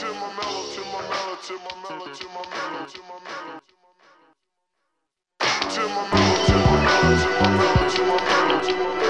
to my mellow, to my mellow, to my mellow, to my mellow, to my mellow. To my mellow, to my mellow, to my mellow, to my mellow, to my mellow.